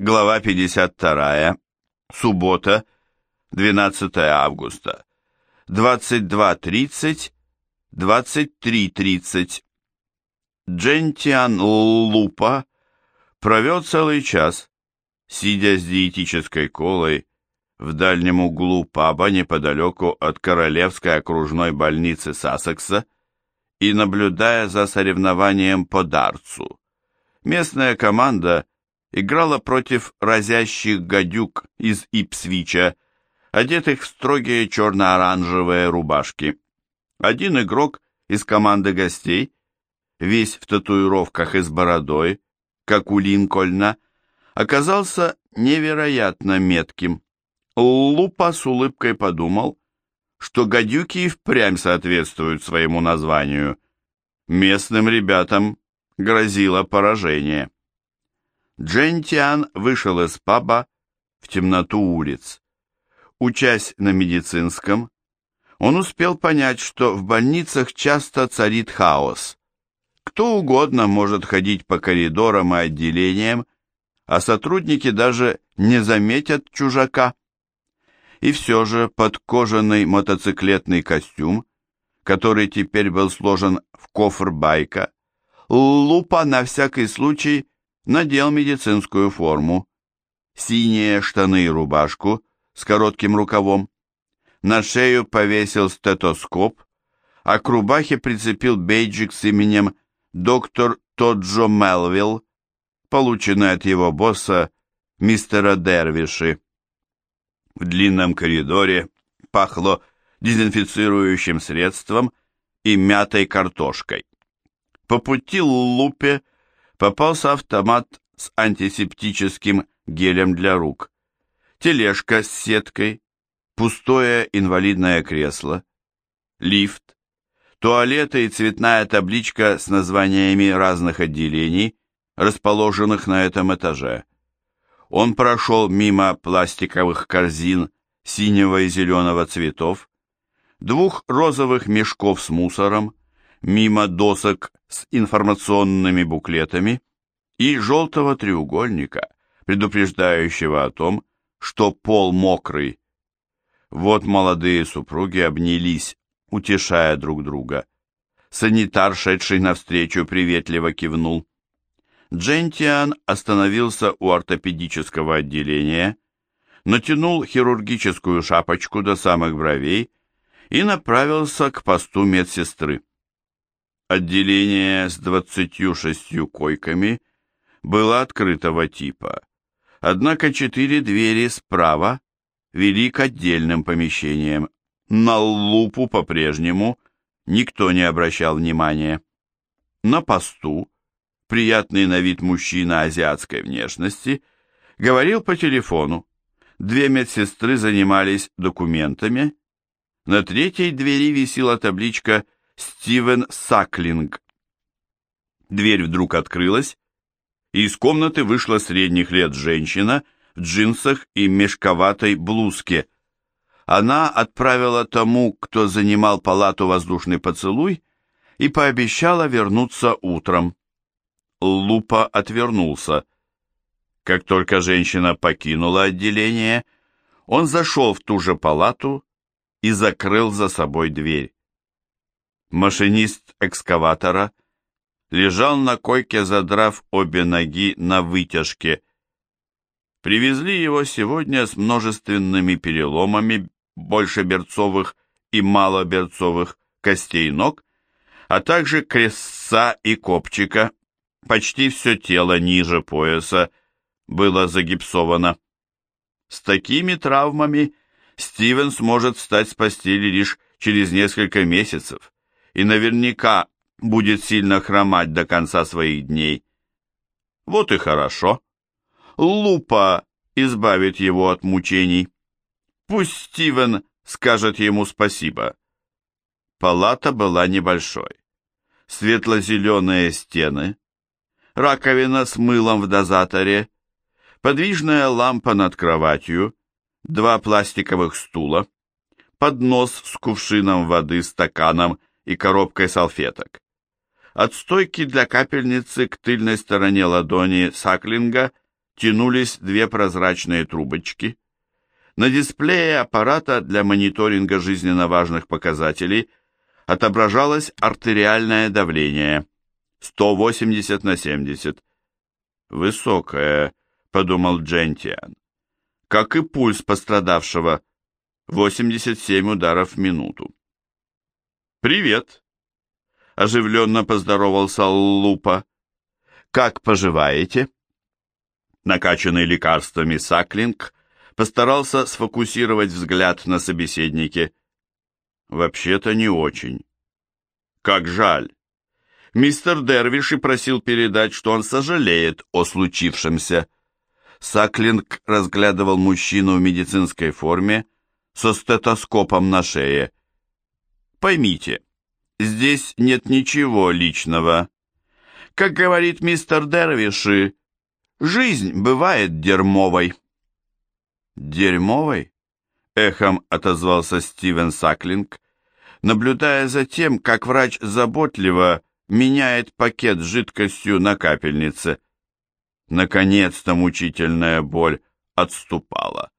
Глава 52. Суббота, 12 августа. 22.30, 23.30. Джентиан Лупа провел целый час, сидя с диетической колой в дальнем углу паба неподалеку от Королевской окружной больницы Сассекса и наблюдая за соревнованием по дартсу. Местная команда – играла против разящих гадюк из Ипсвича, одетых в строгие черно-оранжевые рубашки. Один игрок из команды гостей, весь в татуировках и с бородой, как у Линкольна, оказался невероятно метким. Лупа с улыбкой подумал, что гадюки и впрямь соответствуют своему названию. Местным ребятам грозило поражение. Джентиан вышел из паба в темноту улиц. Учась на медицинском, он успел понять, что в больницах часто царит хаос. Кто угодно может ходить по коридорам и отделениям, а сотрудники даже не заметят чужака. И все же под кожаный мотоциклетный костюм, который теперь был сложен в кофр байка, Лупа на всякий случай надел медицинскую форму, синие штаны и рубашку с коротким рукавом, на шею повесил стетоскоп, а к рубахе прицепил бейджик с именем доктор Тоджо Мелвилл, полученный от его босса мистера Дервиши. В длинном коридоре пахло дезинфицирующим средством и мятой картошкой. По пути Лупе попался автомат с антисептическим гелем для рук, тележка с сеткой, пустое инвалидное кресло, лифт, туалеты и цветная табличка с названиями разных отделений, расположенных на этом этаже. Он прошел мимо пластиковых корзин синего и зеленого цветов, двух розовых мешков с мусором, мимо досок с информационными буклетами и желтого треугольника, предупреждающего о том, что пол мокрый. Вот молодые супруги обнялись, утешая друг друга. Санитар, шедший навстречу, приветливо кивнул. Джентиан остановился у ортопедического отделения, натянул хирургическую шапочку до самых бровей и направился к посту медсестры. Отделение с двадцатью шестью койками было открытого типа, однако четыре двери справа вели к отдельным помещениям. На лупу по-прежнему никто не обращал внимания. На посту приятный на вид мужчина азиатской внешности говорил по телефону. Две медсестры занимались документами. На третьей двери висела табличка «Связь» Стивен Саклинг. Дверь вдруг открылась, и из комнаты вышла средних лет женщина в джинсах и мешковатой блузке. Она отправила тому, кто занимал палату воздушный поцелуй, и пообещала вернуться утром. Лупа отвернулся. Как только женщина покинула отделение, он зашел в ту же палату и закрыл за собой дверь. Машинист экскаватора лежал на койке, задрав обе ноги на вытяжке. Привезли его сегодня с множественными переломами большеберцовых и малоберцовых костей ног, а также крестца и копчика. Почти все тело ниже пояса было загипсовано. С такими травмами Стивен сможет встать с постели лишь через несколько месяцев и наверняка будет сильно хромать до конца своих дней. Вот и хорошо. Лупа избавит его от мучений. Пусть Стивен скажет ему спасибо. Палата была небольшой. Светло-зеленые стены, раковина с мылом в дозаторе, подвижная лампа над кроватью, два пластиковых стула, поднос с кувшином воды, стаканом и коробкой салфеток. От стойки для капельницы к тыльной стороне ладони Саклинга тянулись две прозрачные трубочки. На дисплее аппарата для мониторинга жизненно важных показателей отображалось артериальное давление 180 на 70. «Высокое», — подумал Джентиан. «Как и пульс пострадавшего, 87 ударов в минуту». «Привет», — оживленно поздоровался Лупа. «Как поживаете?» Накачанный лекарствами Саклинг постарался сфокусировать взгляд на собеседнике. «Вообще-то не очень». «Как жаль!» Мистер Дервиш и просил передать, что он сожалеет о случившемся. Саклинг разглядывал мужчину в медицинской форме со стетоскопом на шее. «Поймите, здесь нет ничего личного. Как говорит мистер Дервиши, Жизнь бывает дерьмовой». «Дерьмовой?» — эхом отозвался Стивен Саклинг, наблюдая за тем, как врач заботливо меняет пакет с жидкостью на капельнице. Наконец-то мучительная боль отступала.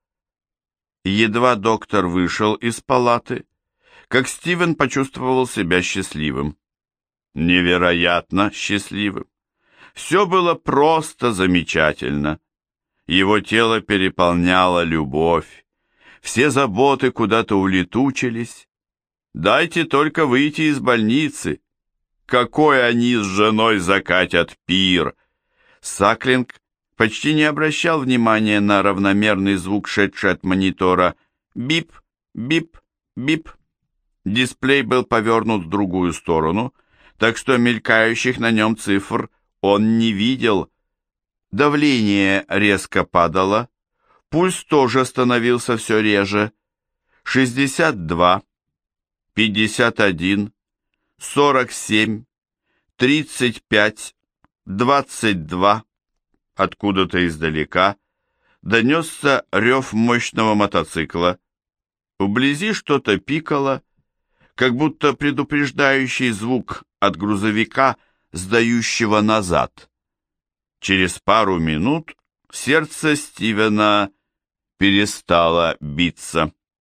Едва доктор вышел из палаты, как Стивен почувствовал себя счастливым. Невероятно счастливым. Все было просто замечательно. Его тело переполняла любовь. Все заботы куда-то улетучились. Дайте только выйти из больницы. Какой они с женой закатят пир! Саклинг почти не обращал внимания на равномерный звук, шедший от монитора. Бип, бип, бип. Дисплей был повернут в другую сторону, так что мелькающих на нем цифр он не видел. Давление резко падало, пульс тоже становился все реже. 62, 51, 47, 35, 22. Откуда-то издалека донесся рев мощного мотоцикла. Вблизи что-то пикало, как будто предупреждающий звук от грузовика – сдающего назад. Через пару минут сердце Стивена перестало биться.